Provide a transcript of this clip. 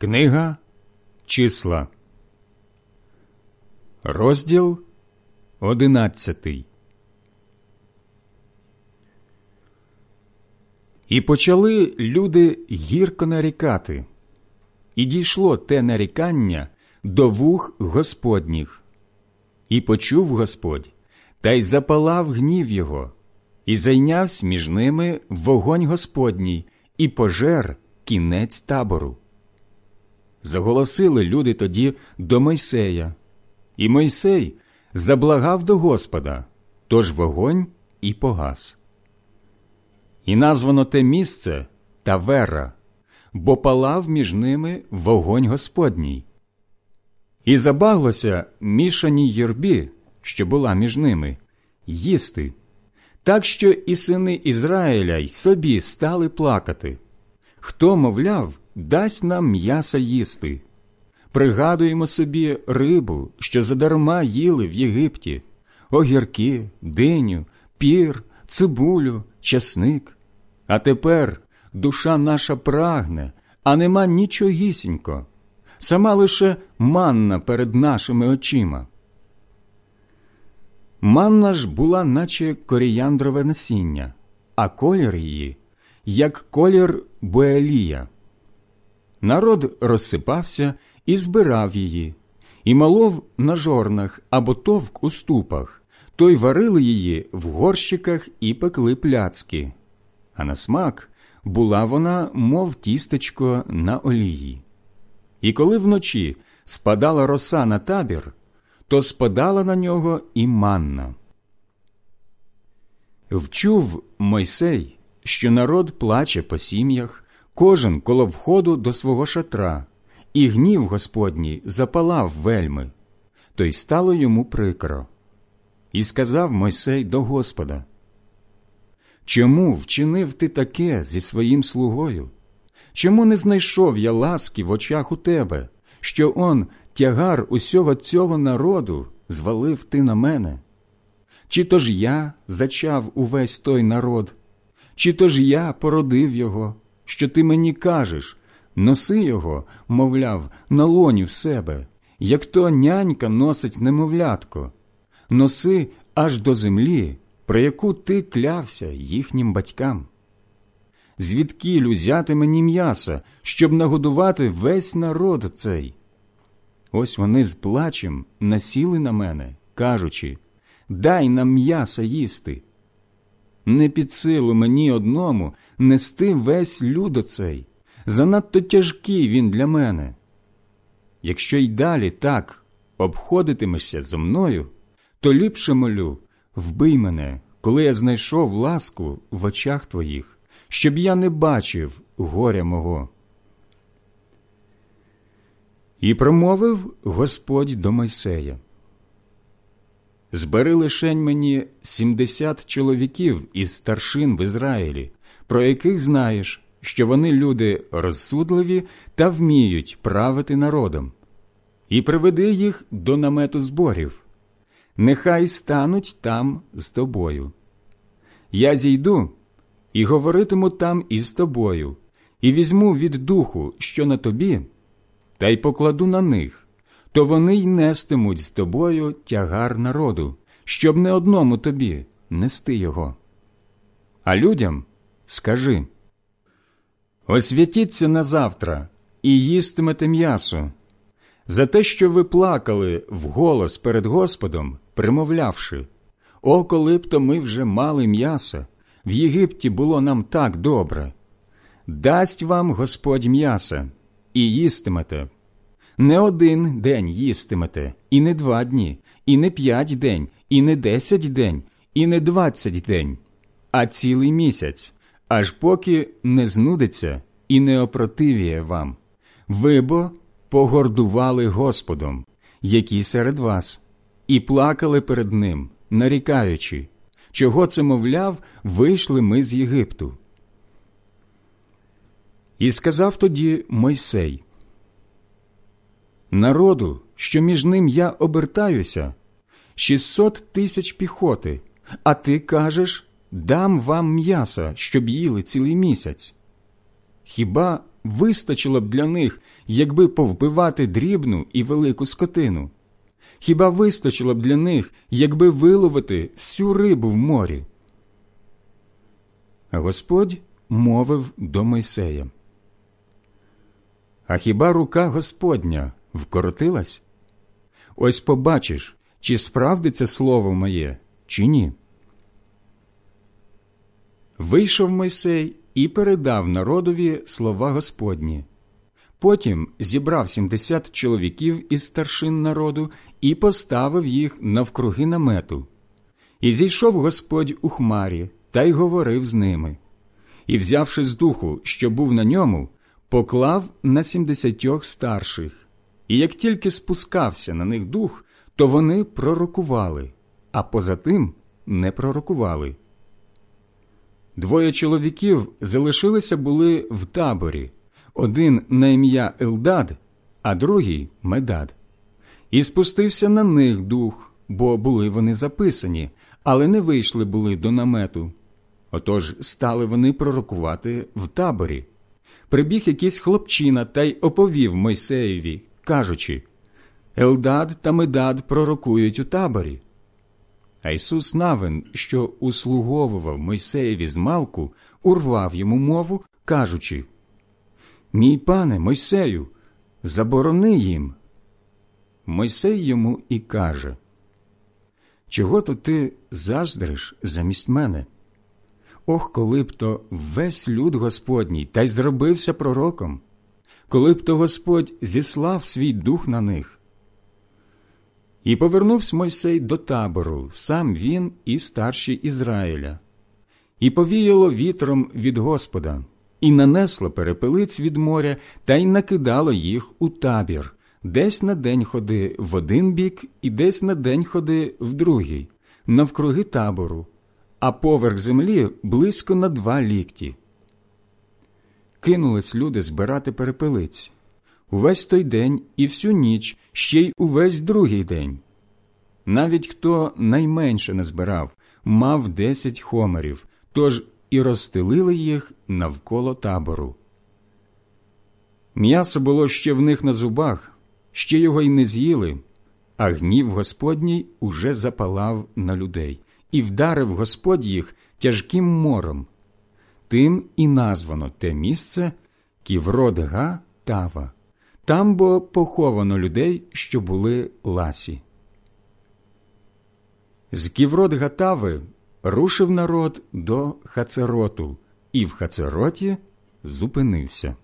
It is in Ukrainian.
Книга Числа, розділ одинадцятий. І почали люди гірко нарікати, і дійшло те нарікання до вух Господніх, і почув Господь, та й запалав гнів його, і зайнявся між ними вогонь Господній, і пожер кінець табору. Заголосили люди тоді до Мойсея, і Мойсей заблагав до Господа, тож вогонь і погас. І названо те місце Тавера, бо палав між ними вогонь Господній. І забаглося мішаній юрбі, що була між ними, їсти, так що і сини Ізраїля й собі стали плакати. Хто, мовляв, дасть нам м'яса їсти. Пригадуємо собі рибу, що задарма їли в Єгипті, огірки, диню, пір, цибулю, часник. А тепер душа наша прагне, а нема нічогісінько, сама лише манна перед нашими очима. Манна ж була, наче коріяндрове насіння, а колір її, як колір буелія. Народ розсипався і збирав її, і малов на жорнах або товк у ступах, то й варили її в горщиках і пекли пляцки. А на смак була вона, мов тістечко на олії. І коли вночі спадала роса на табір, то спадала на нього і манна. Вчув Мойсей, що народ плаче по сім'ях, кожен коло входу до свого шатра, і гнів Господній запалав вельми, то й стало йому прикро. І сказав Мойсей до Господа: Чому вчинив ти таке зі своїм слугою? Чому не знайшов я ласки в очах у тебе, що он тягар усього цього народу звалив ти на мене? Чи то ж я зачав увесь той народ, чи то ж я породив його? Що ти мені кажеш, носи його, мовляв, на лоні в себе, як то нянька носить немовлятко, носи аж до землі, про яку ти клявся їхнім батькам. Звідки узяти мені м'яса, щоб нагодувати весь народ цей? Ось вони з плачем насіли на мене, кажучи Дай нам м'яса їсти. Не під силу мені одному нести весь люд оцей. Занадто тяжкий він для мене. Якщо й далі так обходитимешся зо мною, то ліпше молю, вбий мене, коли я знайшов ласку в очах твоїх, щоб я не бачив горя мого. І промовив Господь до Мойсея збери лишень мені сімдесят чоловіків із старшин в Ізраїлі, про яких знаєш, що вони люди розсудливі та вміють правити народом, і приведи їх до намету зборів. Нехай стануть там з тобою. Я зійду і говоритиму там із тобою, і візьму від духу, що на тобі, та й покладу на них то вони й нестимуть з тобою тягар народу, щоб не одному тобі нести його. А людям скажи освятіться на завтра і їстимете м'ясо. За те, що ви плакали вголос перед Господом, примовлявши О, коли б то ми вже мали м'яса, в Єгипті було нам так добре. Дасть вам Господь м'яса, і їстимете, не один день їстимете, і не два дні, і не п'ять день, і не десять день, і не двадцять день, а цілий місяць, аж поки не знудиться і не опротивіє вам. Ви бо погордували Господом, які серед вас, і плакали перед Ним, нарікаючи, чого це, мовляв, вийшли ми з Єгипту. І сказав тоді Мойсей народу, що між ним я обертаюся, шістсот тисяч піхоти, а ти кажеш дам вам м'яса, щоб їли цілий місяць. Хіба вистачило б для них, якби повбивати дрібну і велику скотину? Хіба вистачило б для них, якби виловити всю рибу в морі? Господь мовив до Мойсея. А хіба рука Господня вкоротилась? Ось побачиш, чи справдиться слово моє, чи ні. Вийшов Мойсей і передав народові слова Господні. Потім зібрав сімдесят чоловіків із старшин народу і поставив їх навкруги намету. І зійшов Господь у хмарі та й говорив з ними. І, взявши з духу, що був на ньому, поклав на сімдесятьох старших. І як тільки спускався на них дух, то вони пророкували, а поза тим не пророкували. Двоє чоловіків залишилися були в таборі один на ім'я Елдад, а другий Медад. І спустився на них дух, бо були вони записані, але не вийшли були до намету. Отож стали вони пророкувати в таборі. Прибіг якийсь хлопчина та й оповів Мойсеєві, кажучи Елдад та Медад пророкують у таборі. А Ісус Навин, що услуговував Мойсеєві з малку, урвав йому мову, кажучи Мій пане Мойсею, заборони їм. Мойсей йому і каже Чого то ти заздриш замість мене? Ох, коли б то весь люд Господній та й зробився пророком, коли б то Господь зіслав свій дух на них. І повернувся Мойсей до табору, сам він і старші Ізраїля, і повіяло вітром від Господа, і нанесло перепелиць від моря та й накидало їх у табір, десь на день ходи в один бік, і десь на день ходи в другий, навкруги табору, а поверх землі близько на два лікті. Кинулись люди збирати перепелиць увесь той день і всю ніч, ще й увесь другий день. Навіть хто найменше не збирав, мав десять хомерів, тож і розстелили їх навколо табору. М'ясо було ще в них на зубах, ще його й не з'їли, а гнів Господній уже запалав на людей, і вдарив Господь їх тяжким мором. Тим і названо те місце Ківродга Тава. Там бо поховано людей, що були ласі. З Ківрод Гатави рушив народ до Хацероту, і в Хацероті зупинився.